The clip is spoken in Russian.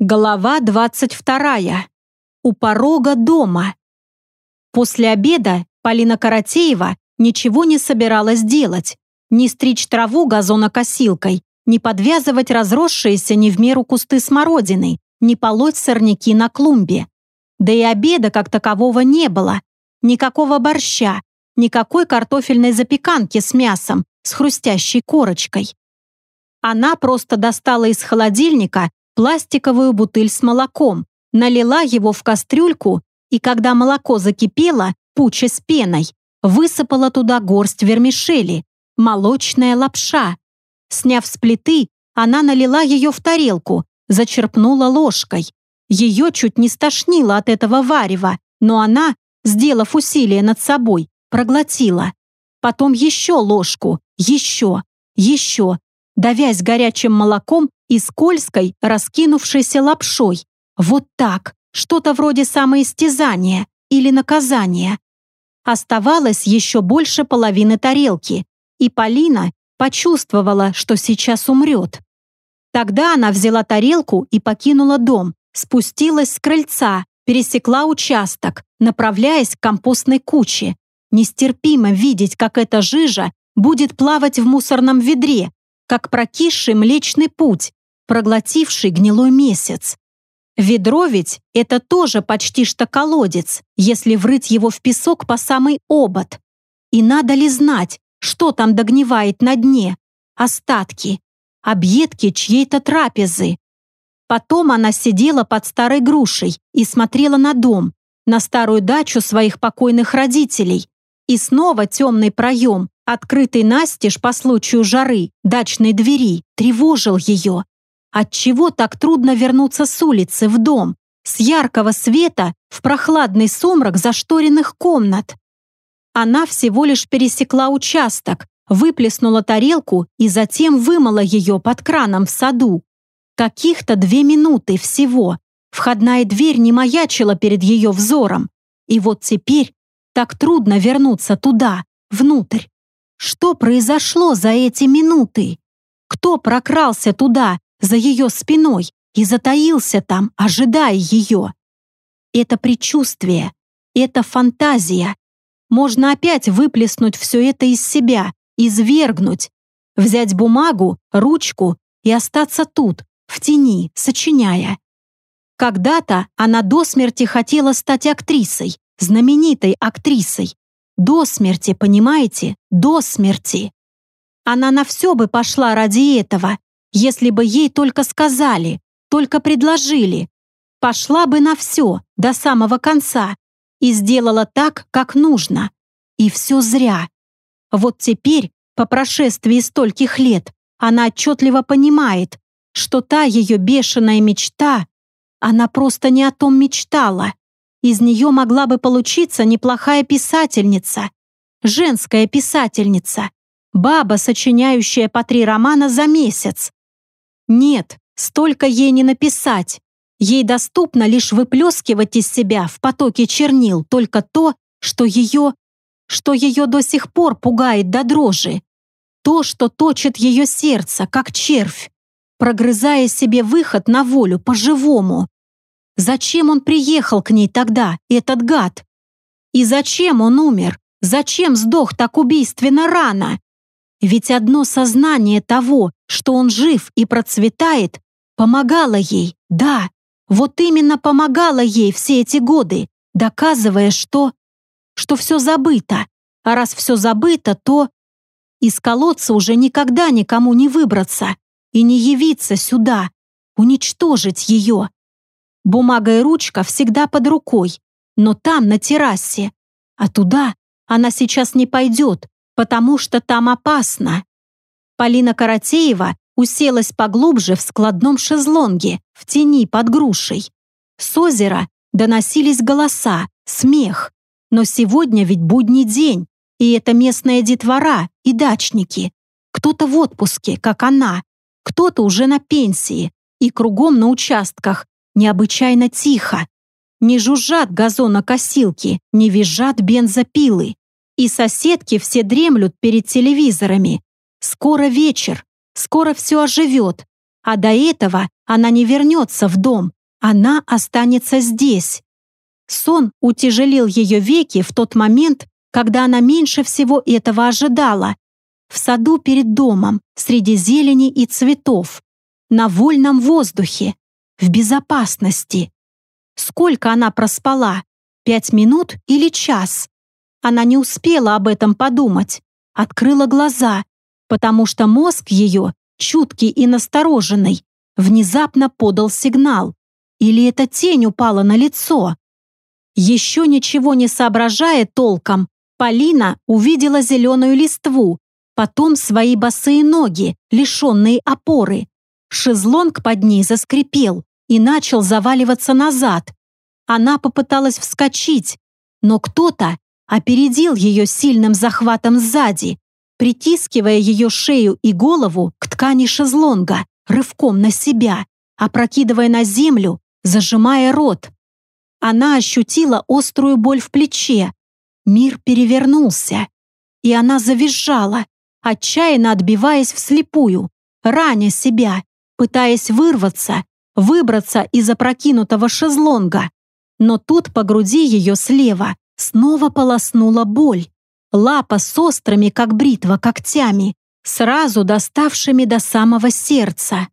Глава 22. У порога дома. После обеда Полина Каратеева ничего не собиралась делать. Не стричь траву газонокосилкой, не подвязывать разросшиеся не в меру кусты смородины, не полоть сорняки на клумбе. Да и обеда как такового не было. Никакого борща, никакой картофельной запеканки с мясом, с хрустящей корочкой. Она просто достала из холодильника пластиковую бутыль с молоком, налила его в кастрюльку и, когда молоко закипело, пуча с пеной, высыпала туда горсть вермишели, молочная лапша. Сняв с плиты, она налила ее в тарелку, зачерпнула ложкой. Ее чуть не стошнило от этого варева, но она, сделав усилие над собой, проглотила. Потом еще ложку, еще, еще, давясь горячим молоком и скользкой, раскинувшейся лапшой. Вот так, что-то вроде самоистязания или наказания. Оставалось еще больше половины тарелки, и Полина почувствовала, что сейчас умрет. Тогда она взяла тарелку и покинула дом, спустилась с крыльца, пересекла участок, направляясь к компостной куче. Нестерпимо видеть, как эта жижа будет плавать в мусорном ведре, как прокисший Млечный Путь, проглотивший гнилой месяц. Ведро ведь — это тоже почти что колодец, если врыть его в песок по самый обод. И надо ли знать, что там догнивает на дне? Остатки, объедки чьей-то трапезы. Потом она сидела под старой грушей и смотрела на дом, на старую дачу своих покойных родителей. И снова темный проем, открытый настежь по случаю жары, дачной двери, тревожил ее. Отчего так трудно вернуться с улицы в дом, с яркого света в прохладный сумрак зашторенных комнат? Она всего лишь пересекла участок, выплеснула тарелку и затем вымыла ее под краном в саду. Каких-то две минуты всего. Входная дверь не маячила перед ее взором. И вот теперь так трудно вернуться туда, внутрь. Что произошло за эти минуты? Кто прокрался туда, за ее спиной, и затаился там, ожидая ее? Это предчувствие, это фантазия. Можно опять выплеснуть все это из себя, извергнуть, взять бумагу, ручку и остаться тут, в тени, сочиняя. Когда-то она до смерти хотела стать актрисой, знаменитой актрисой, до смерти, понимаете? До смерти. Она на все бы пошла ради этого, если бы ей только сказали, только предложили. Пошла бы на все, до самого конца, и сделала так, как нужно. И все зря. Вот теперь, по прошествии стольких лет, она отчетливо понимает, что та ее бешеная мечта, она просто не о том мечтала. Из нее могла бы получиться неплохая писательница, женская писательница, баба, сочиняющая по три романа за месяц. Нет, столько ей не написать. Ей доступно лишь выплескивать из себя в потоке чернил только то, что ее, что ее до сих пор пугает до дрожи. То, что точит ее сердце, как червь, прогрызая себе выход на волю по-живому. Зачем он приехал к ней тогда, этот гад? И зачем он умер? Зачем сдох так убийственно рано? Ведь одно сознание того, что он жив и процветает, помогало ей, да, вот именно помогало ей все эти годы, доказывая, что... что все забыто. А раз все забыто, то... Из колодца уже никогда никому не выбраться и не явиться сюда, уничтожить ее. Бумага и ручка всегда под рукой, но там, на террасе. А туда она сейчас не пойдет, потому что там опасно. Полина Каратеева уселась поглубже в складном шезлонге, в тени под грушей. С озера доносились голоса, смех. Но сегодня ведь будний день, и это местная детвора и дачники. Кто-то в отпуске, как она, кто-то уже на пенсии, и кругом на участках необычайно тихо. Не жужжат газонокосилки, не визжат бензопилы. И соседки все дремлют перед телевизорами. Скоро вечер, скоро все оживет. А до этого Она не вернется в дом, она останется здесь. Сон утяжелил ее веки в тот момент, когда она меньше всего этого ожидала. В саду перед домом, среди зелени и цветов, на вольном воздухе, в безопасности. Сколько она проспала? Пять минут или час? Она не успела об этом подумать. Открыла глаза, потому что мозг ее, чуткий и настороженный, внезапно подал сигнал. Или эта тень упала на лицо? Еще ничего не соображая толком, Полина увидела зеленую листву, потом свои босые ноги, лишенные опоры. Шезлонг под ней заскрипел и начал заваливаться назад. Она попыталась вскочить, но кто-то опередил ее сильным захватом сзади, притискивая ее шею и голову к ткани шезлонга, рывком на себя, опрокидывая на землю, зажимая рот. Она ощутила острую боль в плече. Мир перевернулся, и она завизжала, отчаянно отбиваясь вслепую, раня себя, пытаясь вырваться, выбраться из опрокинутого шезлонга. Но тут по груди ее слева снова полоснула боль. Лапа с острыми, как бритва, когтями, сразу доставшими до самого сердца.